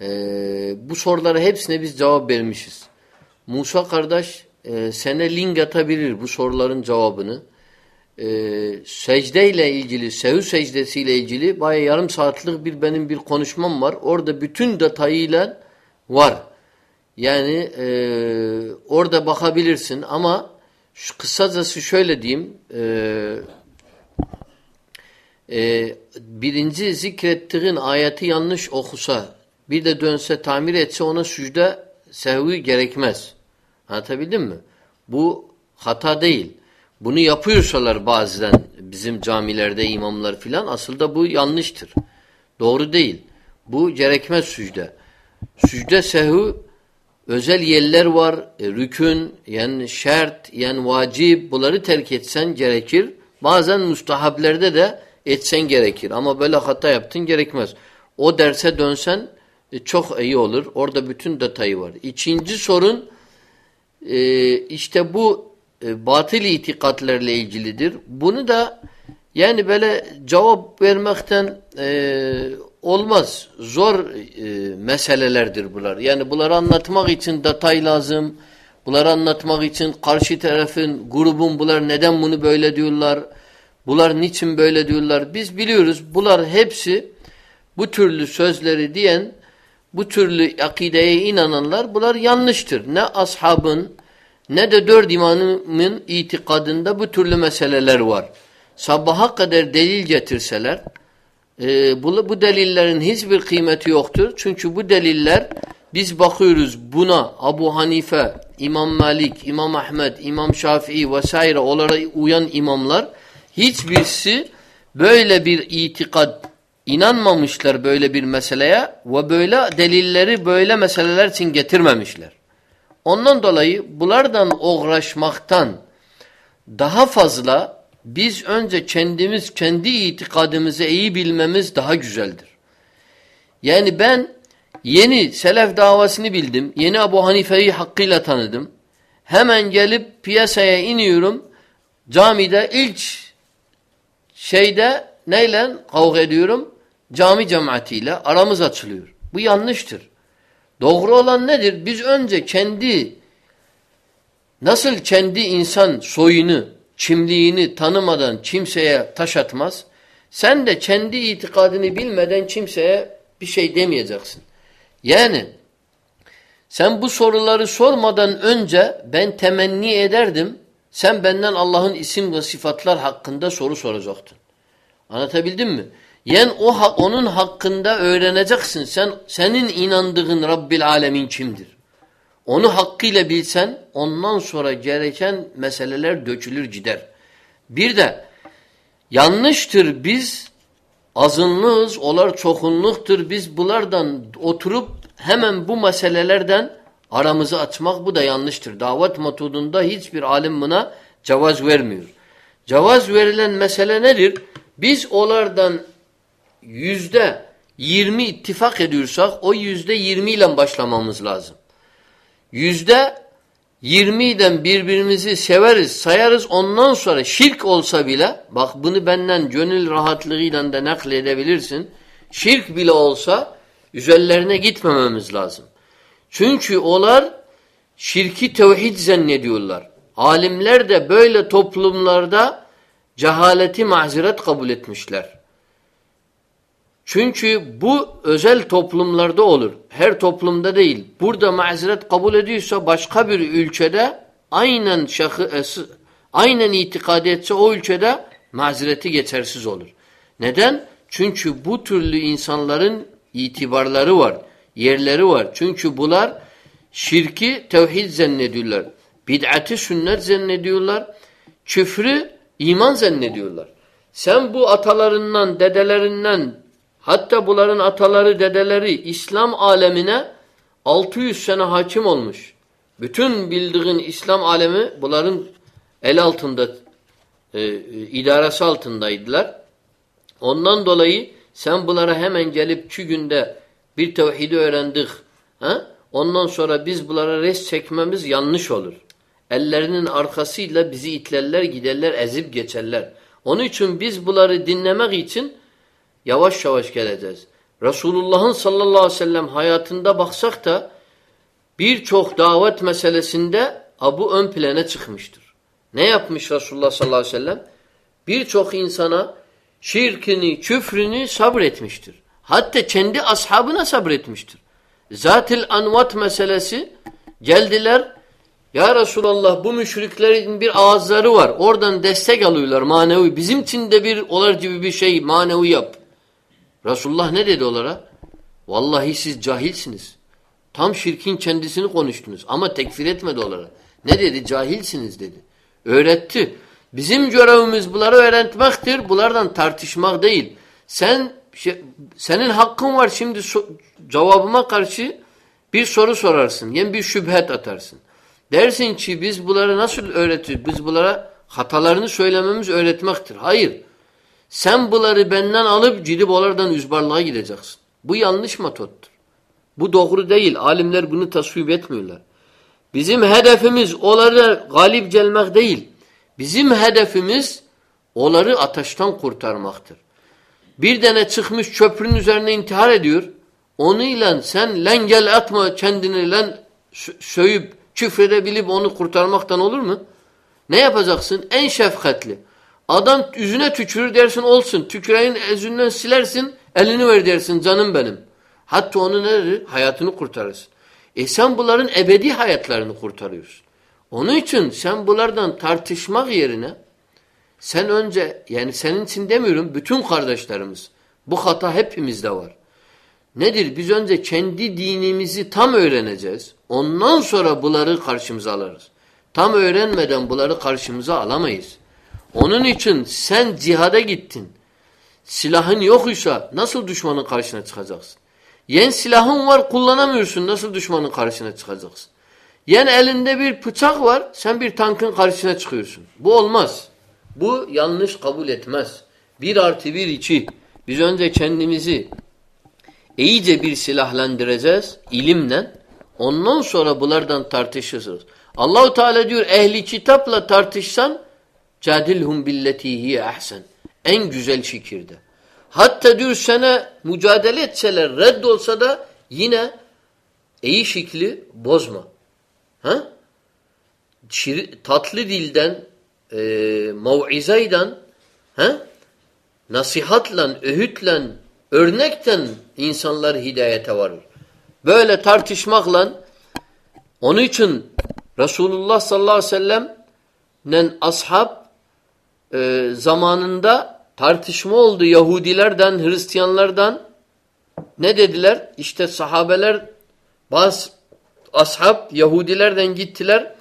Ee, bu sorulara hepsine biz cevap vermişiz. Musa kardeş e, sene link atabilir bu soruların cevabını. Ee, secde ile ilgili, sehu secdesiyle ilgili baya yarım saatlik bir benim bir konuşmam var. Orada bütün detayıyla var. Yani e, orada bakabilirsin ama şu kısacası şöyle diyeyim. E, e, birinci zikrettiğin ayeti yanlış okusa bir de dönse tamir etse ona sücde sehvi gerekmez. Anlatabildim mi? Bu hata değil. Bunu yapıyorsalar bazen bizim camilerde imamlar filan aslında bu yanlıştır. Doğru değil. Bu gerekmez sücde. Sücde sehvi özel yerler var. E, rükün, yani şert, yani vacip bunları terk etsen gerekir. Bazen mustahablerde de etsen gerekir. Ama böyle hata yaptın gerekmez. O derse dönsen e, çok iyi olur. Orada bütün detayı var. İkinci sorun e, işte bu e, batıl itikatlerle ilgilidir. Bunu da yani böyle cevap vermekten e, olmaz. Zor e, meselelerdir bunlar. Yani bunları anlatmak için detay lazım. Bunları anlatmak için karşı tarafın, grubun bunlar neden bunu böyle diyorlar. Bunlar niçin böyle diyorlar. Biz biliyoruz bunlar hepsi bu türlü sözleri diyen, bu türlü akideye inananlar bunlar yanlıştır. Ne ashabın ne de dört imamın itikadında bu türlü meseleler var. Sabaha kadar delil getirseler, e, bu, bu delillerin hiçbir kıymeti yoktur. Çünkü bu deliller biz bakıyoruz buna Abu Hanife, İmam Malik, İmam Ahmed, İmam Şafii vesaire onlara uyan imamlar hiçbirisi böyle bir itikad inanmamışlar böyle bir meseleye ve böyle delilleri böyle meseleler için getirmemişler. Ondan dolayı bunlardan uğraşmaktan daha fazla biz önce kendimiz, kendi itikadımızı iyi bilmemiz daha güzeldir. Yani ben yeni selef davasını bildim. Yeni Abu Hanife'yi hakkıyla tanıdım. Hemen gelip piyasaya iniyorum. Camide ilk şeyde neyle kavga ediyorum? Cami cemaatiyle aramız açılıyor. Bu yanlıştır. Doğru olan nedir? Biz önce kendi nasıl kendi insan soyunu kimliğini tanımadan kimseye taş atmaz. Sen de kendi itikadını bilmeden kimseye bir şey demeyeceksin. Yani sen bu soruları sormadan önce ben temenni ederdim. Sen benden Allah'ın isim ve sıfatlar hakkında soru soracaktın. Anlatabildim mi? Yani o onun hakkında öğreneceksin. Sen senin inandığın Rabbil Alemin kimdir? Onu hakkıyla bilsen ondan sonra gereken meseleler dökülür gider. Bir de yanlıştır biz azınlığız, olar çokunluktur. Biz bunlardan oturup hemen bu meselelerden aramızı açmak bu da yanlıştır. Davet metodunda hiçbir alim buna cevaz vermiyor. Cevaz verilen mesele nedir? Biz onlardan yüzde yirmi ittifak ediyorsak o yüzde yirmi ile başlamamız lazım. Yüzde yirmiden birbirimizi severiz, sayarız. Ondan sonra şirk olsa bile, bak bunu benden gönül rahatlığıyla da nakledebilirsin. Şirk bile olsa üzerlerine gitmememiz lazım. Çünkü onlar şirki tevhid zannediyorlar. Alimler de böyle toplumlarda cehaleti mazeret kabul etmişler. Çünkü bu özel toplumlarda olur. Her toplumda değil. Burada mazeret kabul ediyorsa başka bir ülkede aynen şahı, aynen itikad etse o ülkede mazereti geçersiz olur. Neden? Çünkü bu türlü insanların itibarları var, yerleri var. Çünkü bunlar şirki tevhid zannediyorlar. Bid'ati sünnet zannediyorlar. Küfrü iman zannediyorlar. Sen bu atalarından, dedelerinden Hatta bunların ataları, dedeleri İslam alemine 600 sene hakim olmuş. Bütün bildiğin İslam alemi bunların el altında, e, idaresi altındaydılar. Ondan dolayı sen bunlara hemen gelip iki günde bir tevhidi öğrendik. Ha? Ondan sonra biz bunlara res çekmemiz yanlış olur. Ellerinin arkasıyla bizi itlerler, giderler, ezip geçerler. Onun için biz bunları dinlemek için Yavaş yavaş geleceğiz. Resulullah'ın sallallahu aleyhi ve sellem hayatında baksak da birçok davet meselesinde bu ön plana çıkmıştır. Ne yapmış Resulullah sallallahu aleyhi ve sellem? Birçok insana şirkini, küfrünü sabretmiştir. Hatta kendi ashabına sabretmiştir. Zatil anvat meselesi geldiler ya Resulallah bu müşriklerin bir ağızları var. Oradan destek alıyorlar manevi. Bizim için de bir olar gibi bir şey manevi yap. Resulullah ne dedi onlara? Vallahi siz cahilsiniz. Tam şirkin kendisini konuştunuz. Ama tekfir etmedi onlara. Ne dedi? Cahilsiniz dedi. Öğretti. Bizim görevimiz bunları öğretmektir. Bunlardan tartışmak değil. Sen şey, senin hakkın var şimdi so cevabıma karşı bir soru sorarsın. Yani bir şüphet atarsın. Dersin ki biz bunları nasıl öğretiyoruz? Biz bunlara hatalarını söylememiz öğretmektir. Hayır. Sen bunları benden alıp gidip onlardan üzbarlığa gideceksin. Bu yanlış metottur. Bu doğru değil. Alimler bunu tasvip etmiyorlar. Bizim hedefimiz onları galip gelmek değil. Bizim hedefimiz onları ateşten kurtarmaktır. Bir tane çıkmış köprünün üzerine intihar ediyor. Onunla sen len gel atma kendini len söyüp küfredebilip onu kurtarmaktan olur mu? Ne yapacaksın? En şefkatli. Adam yüzüne tükürür dersin olsun. Tüküreğin yüzünden silersin elini ver dersin canım benim. Hatta onu nedir? Hayatını kurtarırsın. E sen bunların ebedi hayatlarını kurtarıyorsun. Onun için sen bunlardan tartışmak yerine sen önce yani senin için demiyorum bütün kardeşlerimiz bu hata hepimizde var. Nedir? Biz önce kendi dinimizi tam öğreneceğiz. Ondan sonra bunları karşımıza alırız. Tam öğrenmeden bunları karşımıza alamayız. Onun için sen cihada gittin. Silahın yoksa nasıl düşmanın karşına çıkacaksın? Yen silahın var kullanamıyorsun. Nasıl düşmanın karşına çıkacaksın? Yen elinde bir bıçak var. Sen bir tankın karşısına çıkıyorsun. Bu olmaz. Bu yanlış kabul etmez. Bir artı bir iki. Biz önce kendimizi iyice bir silahlandıracağız ilimle. Ondan sonra bunlardan tartışırsınız. Allahu Teala diyor ehli kitapla tartışsan cadilhum billeti hiye ahsen. En güzel şekilde. Hatta diyor sana mücadele etseler redd olsa da yine iyi şekli bozma. Ha? Şir, tatlı dilden e, mev'izaydan ha? nasihatla, öğütle, örnekten insanlar hidayete varır. Böyle tartışmakla onun için Resulullah sallallahu aleyhi ve sellem'den ashab e, zamanında tartışma oldu Yahudilerden, Hristiyanlardan. Ne dediler? İşte sahabeler bazı ashab Yahudilerden gittiler.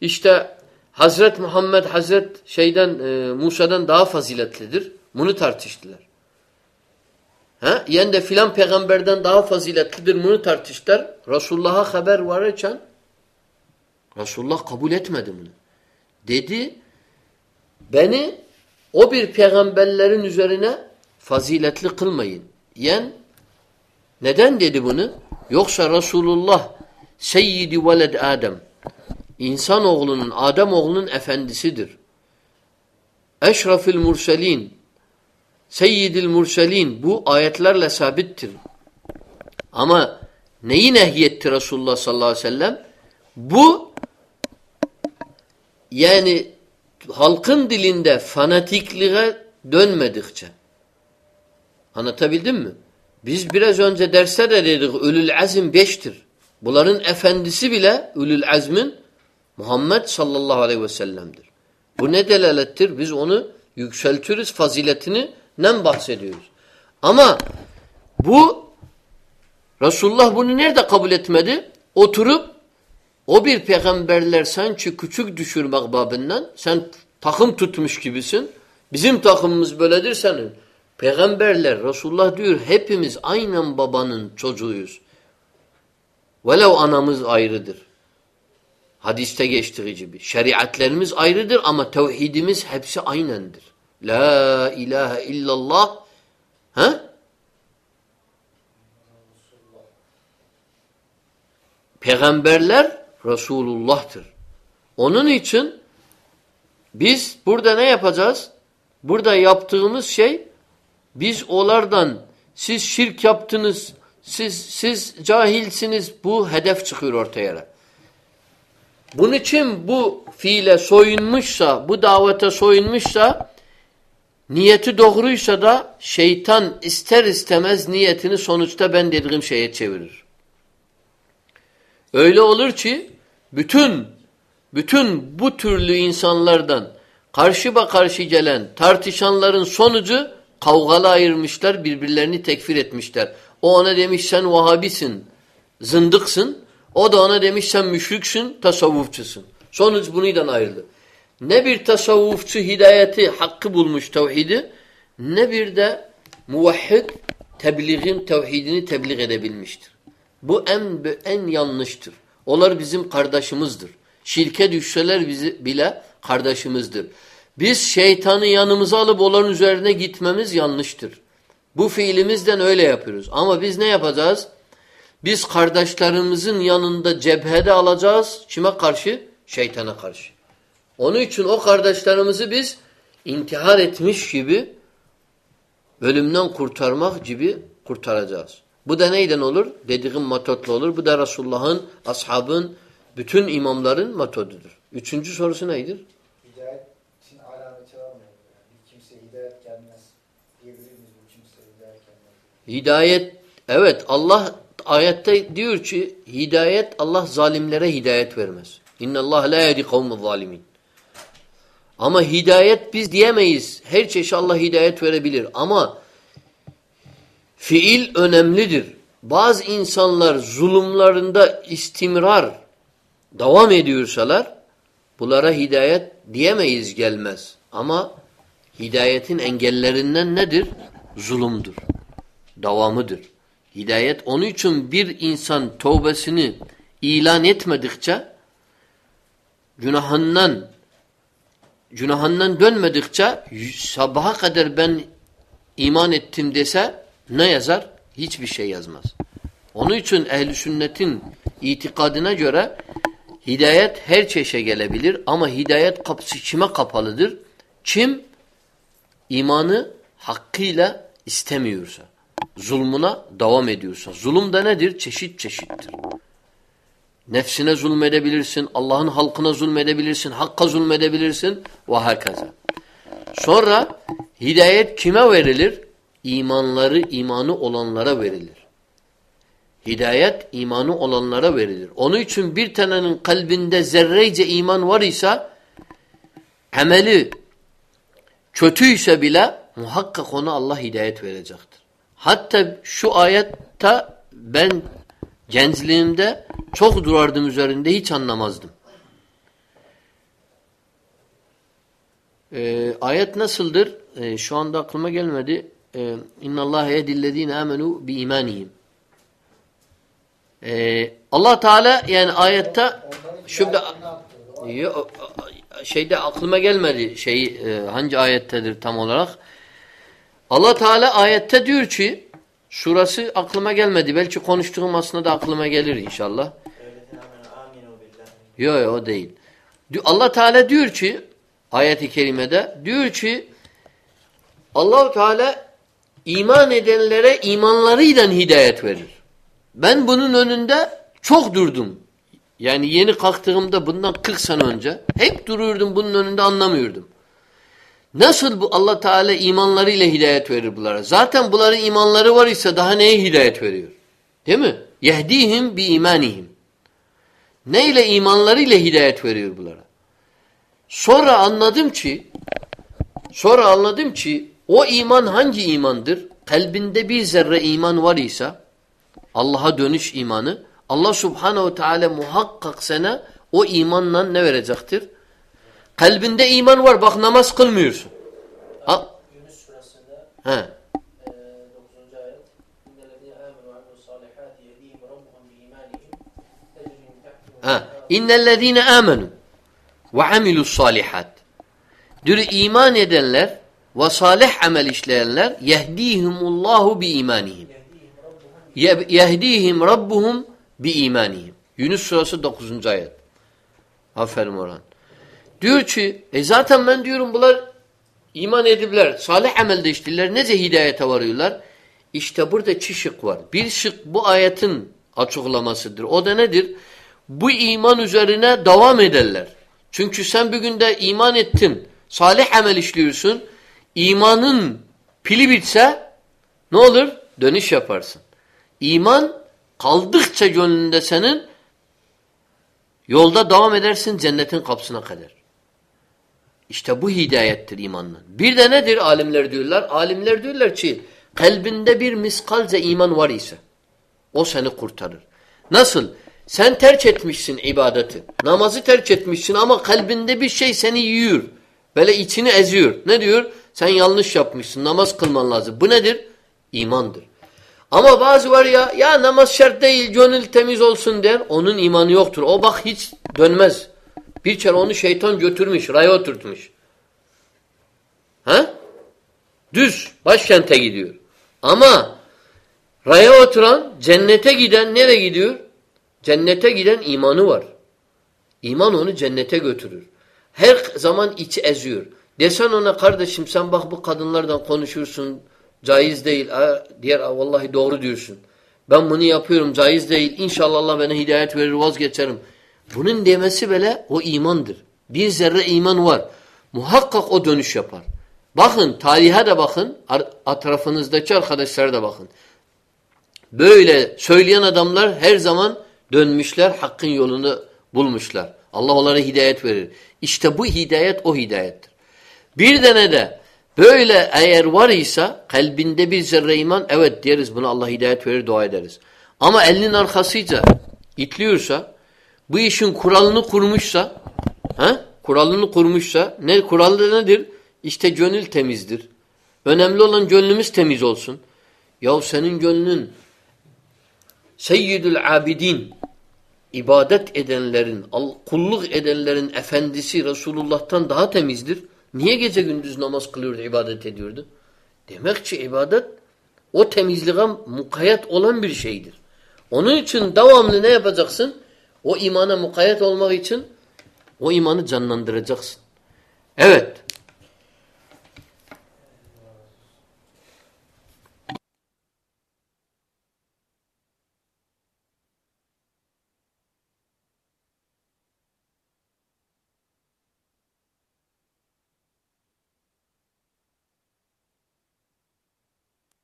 İşte Hazret Muhammed Hazret şeyden e, Musa'dan daha faziletlidir. Bunu tartıştılar. Ha? Yani de filan peygamberden daha faziletlidir. Bunu tartıştılar. Resulullah'a haber varırken Resulullah kabul etmedi bunu. Dedi beni o bir peygamberlerin üzerine faziletli kılmayın. Yen neden dedi bunu? Yoksa Resulullah seyyidi veled Adem İnsan oğlunun, Adem oğlunun efendisidir. Eşrafil murselin, seyyidil murselin bu ayetlerle sabittir. Ama neyi nehyetti Resulullah sallallahu aleyhi ve sellem? Bu yani halkın dilinde fanatikliğe dönmedikçe. Anlatabildim mi? Biz biraz önce derste de dedik ölül azim beştir. Bunların efendisi bile ölül azmin Muhammed sallallahu aleyhi ve sellem'dir. Bu ne delalettir? Biz onu yükseltiriz faziletini nem bahsediyoruz. Ama bu Resulullah bunu nerede kabul etmedi? Oturup o bir peygamberler sanki küçük düşürmek babından sen takım tutmuş gibisin. Bizim takımımız böyledir senin. Peygamberler Resulullah diyor hepimiz aynen babanın çocuğuyuz. Velev anamız ayrıdır. Hadiste geçtiği gibi. Şeriatlerimiz ayrıdır ama tevhidimiz hepsi aynendir. La ilahe illallah ha? Peygamberler Resulullah'tır. Onun için biz burada ne yapacağız? Burada yaptığımız şey biz onlardan siz şirk yaptınız, siz siz cahilsiniz. Bu hedef çıkıyor ortaya. Bunun için bu fiile soyunmuşsa, bu davete soyunmuşsa, niyeti doğruysa da şeytan ister istemez niyetini sonuçta ben dediğim şeye çevirir. Öyle olur ki bütün bütün bu türlü insanlardan karşı karşı gelen tartışanların sonucu kavgalı ayırmışlar, birbirlerini tekfir etmişler. O ona demiş sen Vahabisin, zındıksın. O da ona demiş sen müşriksün, tasavvufçusun. Sonuç bunuydan ayrıldı. Ne bir tasavvufçu hidayeti, hakkı bulmuş tevhidi, ne bir de muvahhid tebliğin tevhidini tebliğ edebilmiştir. Bu en en yanlıştır. Onlar bizim kardeşimizdir. Şirke düşseler bizi bile kardeşimizdir. Biz şeytanı yanımıza alıp onların üzerine gitmemiz yanlıştır. Bu fiilimizden öyle yapıyoruz. Ama biz ne yapacağız? Biz kardeşlerimizin yanında cephede alacağız. Kime karşı? Şeytana karşı. Onun için o kardeşlerimizi biz intihar etmiş gibi ölümden kurtarmak gibi kurtaracağız. Bu da neyden olur? Dediğim metotla olur. Bu da Resulullah'ın, ashabın, bütün imamların metodudur. Üçüncü sorusu neydir? Hidayet için alameti var mı? Yani bir kimseye hidayet gelmez diyebilir miyiz bu kimseye hidayet gelmez? Hidayet, evet Allah ayette diyor ki hidayet Allah zalimlere hidayet vermez. İnna Allah la yehdi kavmuz zalimin. Ama hidayet biz diyemeyiz. Her çeşit Allah hidayet verebilir ama fiil önemlidir. Bazı insanlar zulümlerinde istimrar devam ediyorsalar bunlara hidayet diyemeyiz gelmez. Ama hidayetin engellerinden nedir? Zulümdür. Devamıdır. Hidayet onun için bir insan tövbesini ilan etmedikçe günahından günahından dönmedikçe sabaha kadar ben iman ettim dese ne yazar? Hiçbir şey yazmaz. Onun için ehli sünnetin itikadına göre hidayet her çeşe gelebilir ama hidayet kapısı kime kapalıdır? Kim imanı hakkıyla istemiyorsa, zulmuna devam ediyorsa. Zulüm de nedir? Çeşit çeşittir. Nefsine zulmedebilirsin, Allah'ın halkına zulmedebilirsin, hakka zulmedebilirsin ve herkese. Sonra hidayet kime verilir? İmanları, imanı olanlara verilir. Hidayet imanı olanlara verilir. Onun için bir tanenin kalbinde zerreyce iman var ise ameli kötüyse bile muhakkak ona Allah hidayet verecektir. Hatta şu ayette ben gençliğimde çok durardım üzerinde hiç anlamazdım. Ee, ayet nasıldır? Ee, şu anda aklıma gelmedi. İnna Allah yehdillezine amenu bi imanihim. Ee, Allah Teala yani ayette şurada şeyde aklıma gelmedi şey hangi ayettedir tam olarak. Allah Teala ayette diyor ki şurası aklıma gelmedi. Belki konuştuğum aslında da aklıma gelir inşallah. Yok yok o değil. Allah Teala diyor ki ayeti kerimede diyor ki Allah Teala iman edenlere imanlarıyla hidayet verir. Ben bunun önünde çok durdum. Yani yeni kalktığımda bundan 40 sene önce hep dururdum bunun önünde anlamıyordum. Nasıl bu Allah Teala imanlarıyla hidayet verir bunlara? Zaten bunların imanları var ise daha neye hidayet veriyor? Değil mi? Yehdihim bi imanihim. Neyle imanlarıyla hidayet veriyor bunlara? Sonra anladım ki sonra anladım ki o iman hangi imandır? Kalbinde bir zerre iman var ise Allah'a dönüş imanı Allah subhanehu teala muhakkak sana o imanla ne verecektir? Kalbinde iman var. Bak namaz kılmıyorsun. Ha? Yunus suresinde He. e, 9. ayet İnnellezîne âmenû ve amilussâlihâti yehdîhim rabbuhum biîmânihim tecrî min tahtihim Ha. İnnellezîne âmenû ve amilussâlihat. Dür iman edenler ve salih amel işleyenler yehdihimullahu bi imanihim. Yehdihim rabbuhum bi imanihim. Yunus suresi 9. ayet. Aferin Orhan. Diyor ki e zaten ben diyorum bunlar iman edipler, salih amelde iştiler, nece hidayete varıyorlar? İşte burada iki şık var. Bir şık bu ayetin açıklamasıdır. O da nedir? Bu iman üzerine devam ederler. Çünkü sen bugün de iman ettin. Salih amel işliyorsun. İmanın pili bitse ne olur? Dönüş yaparsın. İman kaldıkça gönlünde senin yolda devam edersin cennetin kapısına kadar. İşte bu hidayettir imanla. Bir de nedir alimler diyorlar? Alimler diyorlar ki kalbinde bir miskalce iman var ise o seni kurtarır. Nasıl? Sen terk etmişsin ibadeti. Namazı terk etmişsin ama kalbinde bir şey seni yiyor. Böyle içini eziyor. Ne diyor? Sen yanlış yapmışsın. Namaz kılman lazım. Bu nedir? İmandır. Ama bazı var ya ya namaz şart değil gönül temiz olsun der. Onun imanı yoktur. O bak hiç dönmez. Bir kere onu şeytan götürmüş. Raya oturtmuş. Ha? Düz. Başkente gidiyor. Ama raya oturan cennete giden nereye gidiyor? Cennete giden imanı var. İman onu cennete götürür. Her zaman içi eziyor. Desen ona kardeşim sen bak bu kadınlardan konuşursun. Caiz değil. Ha, diğer vallahi doğru diyorsun. Ben bunu yapıyorum caiz değil. İnşallah Allah bana hidayet verir vazgeçerim. Bunun demesi bile o imandır. Bir zerre iman var. Muhakkak o dönüş yapar. Bakın tarihe de bakın. Etrafınızdaki arkadaşlara da bakın. Böyle söyleyen adamlar her zaman dönmüşler. Hakkın yolunu bulmuşlar. Allah onlara hidayet verir. İşte bu hidayet o hidayettir. Bir tane de böyle eğer var ise kalbinde bir zerre iman evet deriz buna Allah hidayet verir dua ederiz. Ama elinin arkasıyla itliyorsa bu işin kuralını kurmuşsa he? kuralını kurmuşsa ne kuralı nedir? İşte gönül temizdir. Önemli olan gönlümüz temiz olsun. Ya senin gönlün Seyyidül Abidin ibadet edenlerin, kulluk edenlerin efendisi Resulullah'tan daha temizdir. Niye gece gündüz namaz kılıyordu, ibadet ediyordu? Demek ki ibadet o temizliğe mukayyet olan bir şeydir. Onun için devamlı ne yapacaksın? O imana mukayyet olmak için o imanı canlandıracaksın. Evet.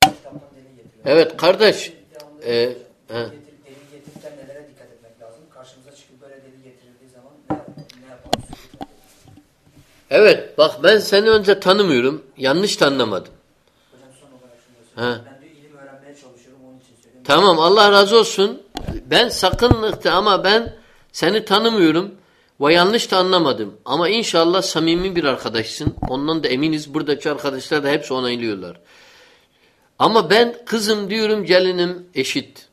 Evet kardeş. E, he. Delil getirirken nelere dikkat etmek lazım? Karşımıza çıkıp böyle delil getirildiği zaman ne, yap ne yapalım? Evet bak ben seni önce tanımıyorum. Yanlış tanımadım. Hocam He. Ben de ilim öğrenmeye çalışıyorum onun için söylüyorum. Tamam Allah razı olsun. Ben sakınlıktı ama ben seni tanımıyorum ve yanlış da anlamadım. Ama inşallah samimi bir arkadaşsın. Ondan da eminiz. Buradaki arkadaşlar da hepsi onaylıyorlar. Ama ben kızım diyorum gelinim eşit.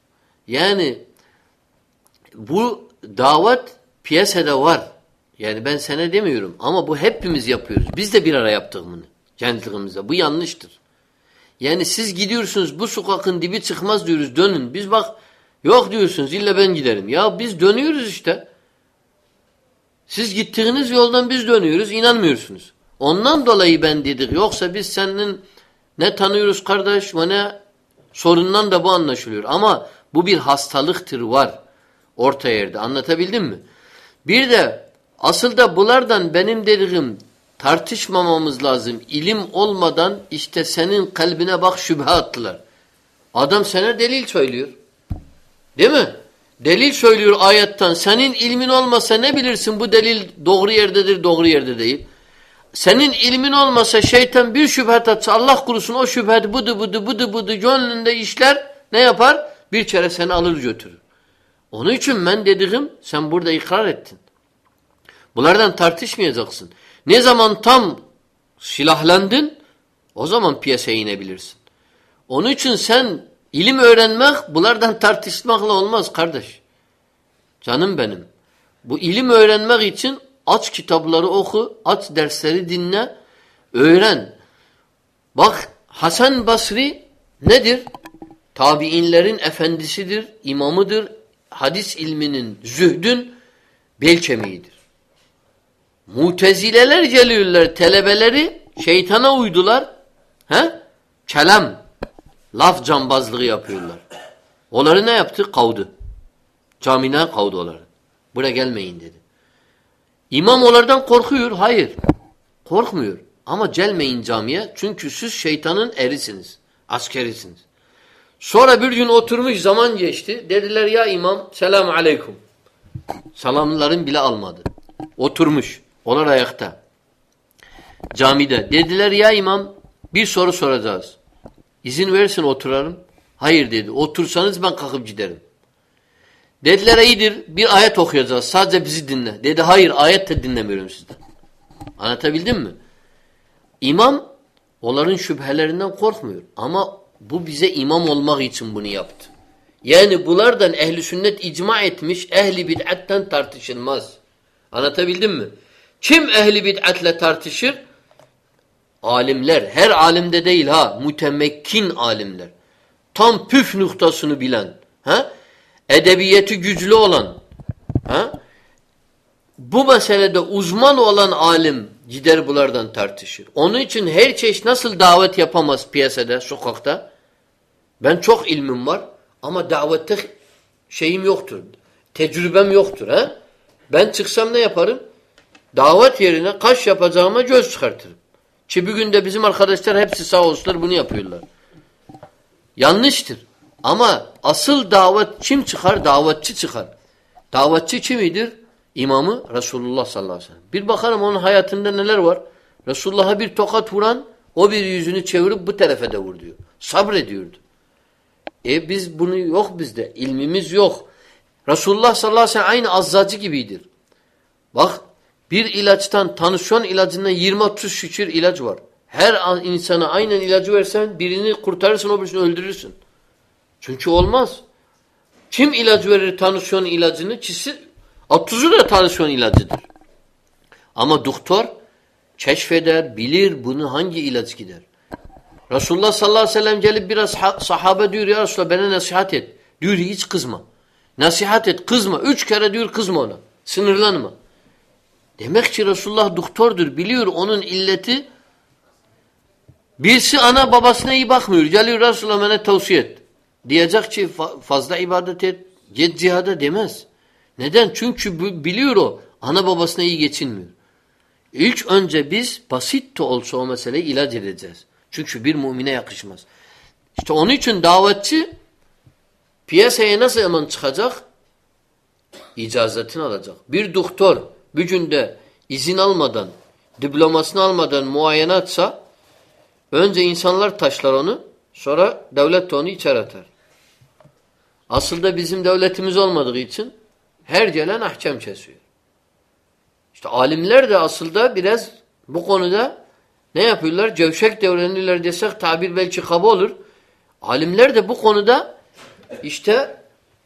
Yani bu davet piyasada var. Yani ben sana demiyorum ama bu hepimiz yapıyoruz. Biz de bir ara yaptık bunu kendiliğimizde. Bu yanlıştır. Yani siz gidiyorsunuz bu sokakın dibi çıkmaz diyoruz dönün. Biz bak yok diyorsunuz illa ben giderim. Ya biz dönüyoruz işte. Siz gittiğiniz yoldan biz dönüyoruz inanmıyorsunuz. Ondan dolayı ben dedik. Yoksa biz senin ne tanıyoruz kardeş ve ne sorundan da bu anlaşılıyor. Ama bu bir hastalıktır var orta yerde. Anlatabildim mi? Bir de asıl da bunlardan benim dediğim tartışmamamız lazım. İlim olmadan işte senin kalbine bak şüphe attılar. Adam sana delil söylüyor. Değil mi? Delil söylüyor ayetten. Senin ilmin olmasa ne bilirsin bu delil doğru yerdedir, doğru yerde değil. Senin ilmin olmasa şeytan bir şüphet atsa Allah kurusun o şüphet budu budu budu budu gönlünde işler ne yapar? Bir kere seni alır götürür. Onun için ben dediğim sen burada ikrar ettin. Bunlardan tartışmayacaksın. Ne zaman tam silahlandın o zaman piyasaya inebilirsin. Onun için sen ilim öğrenmek bunlardan tartışmakla olmaz kardeş. Canım benim. Bu ilim öğrenmek için aç kitapları oku, aç dersleri dinle, öğren. Bak Hasan Basri nedir? Tabiinlerin efendisidir, imamıdır, hadis ilminin, zühdün bel kemiğidir. Mutezileler geliyorlar, telebeleri şeytana uydular. He? Kelam. Laf cambazlığı yapıyorlar. Onları ne yaptı? Kavdu. Camine kavdu onları. Buraya gelmeyin dedi. İmam onlardan korkuyor. Hayır. Korkmuyor. Ama gelmeyin camiye. Çünkü siz şeytanın erisiniz. Askerisiniz. Sonra bir gün oturmuş zaman geçti. Dediler ya imam selamu aleyküm. Salamların bile almadı. Oturmuş. Onlar ayakta. Camide. Dediler ya imam bir soru soracağız. İzin verirsin oturalım. Hayır dedi. Otursanız ben kalkıp giderim. Dediler iyidir bir ayet okuyacağız. Sadece bizi dinle. Dedi hayır ayet de dinlemiyorum sizden. Anlatabildim mi? İmam onların şüphelerinden korkmuyor. Ama bu bize imam olmak için bunu yaptı. Yani bunlardan ehli sünnet icma etmiş, ehli bid'atten tartışılmaz. Anlatabildim mi? Kim ehli bid'atle tartışır? Alimler. Her alimde değil ha. Mütemekkin alimler. Tam püf noktasını bilen. Ha? Edebiyeti güçlü olan. Ha? Bu meselede uzman olan alim gider bulardan tartışır. Onun için her çeşit nasıl davet yapamaz piyasada, sokakta? Ben çok ilmim var ama davette şeyim yoktur. Tecrübem yoktur. Ha? Ben çıksam ne yaparım? Davet yerine kaş yapacağıma göz çıkartırım. Ki bir günde bizim arkadaşlar hepsi sağ olsunlar bunu yapıyorlar. Yanlıştır. Ama asıl davet kim çıkar? Davetçi çıkar. Davetçi kimidir? İmamı Resulullah sallallahu aleyhi ve sellem. Bir bakalım onun hayatında neler var. Resulullah'a bir tokat vuran o bir yüzünü çevirip bu tarafa da vur diyor. Sabrediyordu. E biz bunu yok bizde. İlmimiz yok. Resulullah sallallahu aleyhi ve sellem aynı azzacı gibidir. Bak bir ilaçtan, tansiyon ilacından 20-30 şükür ilaç var. Her insana aynen ilacı versen birini kurtarırsın, birisini öldürürsün. Çünkü olmaz. Kim ilacı verir tansiyon ilacını? Kişi 30'u da tansiyon ilacıdır. Ama doktor keşfeder, bilir bunu hangi ilaç gider. Resulullah sallallahu aleyhi ve sellem gelip biraz sahabe diyor ya Resulallah bana nasihat et. Diyor hiç kızma. Nasihat et kızma. Üç kere diyor kızma ona. Sınırlanma. Demek ki Resulullah doktordur. Biliyor onun illeti. Birisi ana babasına iyi bakmıyor. Geliyor Resulullah bana tavsiye et. Diyecek ki fazla ibadet et. Git cihada demez. Neden? Çünkü biliyor o. Ana babasına iyi geçinmiyor. İlk önce biz basit de olsa o meseleyi ilaç edeceğiz. Çünkü bir mümine yakışmaz. İşte onun için davetçi piyasaya nasıl zaman çıkacak? İcazetini alacak. Bir doktor bir günde izin almadan, diplomasını almadan muayene atsa önce insanlar taşlar onu sonra devlet de onu içeri atar. Aslında bizim devletimiz olmadığı için her gelen ahkam kesiyor. İşte alimler de aslında biraz bu konuda ne yapıyorlar? Cevşek devrenirler desek tabir belki kaba olur. Alimler de bu konuda işte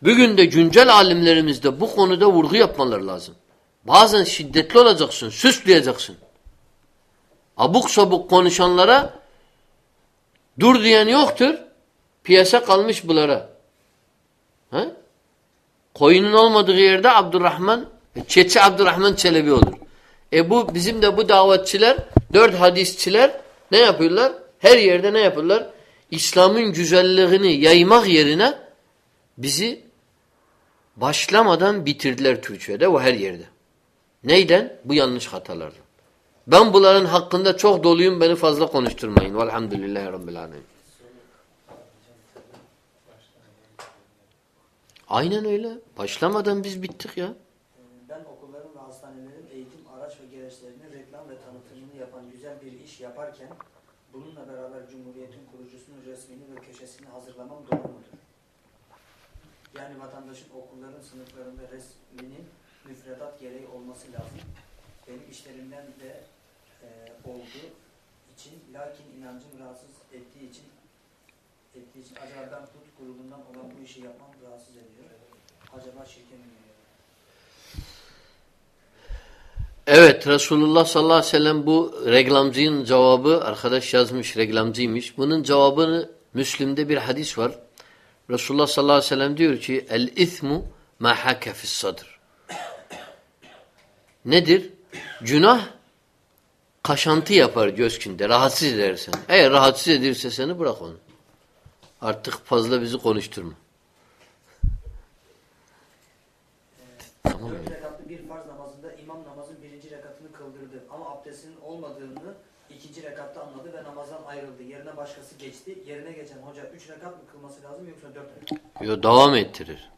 bugün de güncel alimlerimizde bu konuda vurgu yapmaları lazım. Bazen şiddetli olacaksın, süsleyeceksin. Abuk sabuk konuşanlara dur diyen yoktur. Piyasa kalmış bunlara. He? Koyunun olmadığı yerde Abdurrahman, Çeçi Abdurrahman Çelebi olur. E bu bizim de bu davetçiler, dört hadisçiler ne yapıyorlar? Her yerde ne yapıyorlar? İslam'ın güzelliğini yaymak yerine bizi başlamadan bitirdiler Türkiye'de ve her yerde. Neyden? Bu yanlış hatalardan. Ben bunların hakkında çok doluyum. Beni fazla konuşturmayın. Velhamdülillahi Rabbil Alemin. Aynen öyle. Başlamadan biz bittik ya. Ben okulların ve hastanelerin eğitim araç ve gereçlerinin reklam ve tanıtımını yapan güzel bir iş yaparken bununla beraber Cumhuriyet'in kurucusunun resmini ve köşesini hazırlamam doğru mudur? Yani vatandaşın okulların sınıflarında resminin müfredat gereği olması lazım. Benim işlerimden de e, olduğu için lakin inancım rahatsız ettiği için acaba ben tut grubundan olan bu işi yapmam rahatsız ediyor. Acaba şirke mi? Evet Resulullah sallallahu aleyhi ve sellem bu reklamcının cevabı arkadaş yazmış reklamcıymış. Bunun cevabını Müslim'de bir hadis var. Resulullah sallallahu aleyhi ve sellem diyor ki el ismu ma hake fis sadr. Nedir? Günah kaşantı yapar göskünde. Rahatsız edersen. Eğer rahatsız edirse seni bırak onu. Artık fazla bizi konuşturma. Tamam mı? Rekatlı bir farz namazında imam namazın birinci rekatını kıldırdı. Ama abdestinin olmadığını ikinci rekatta anladı ve namazdan ayrıldı. Yerine başkası geçti. Yerine geçen hoca üç rekat mı kılması lazım yoksa dört rekat? Yo, devam ettirir.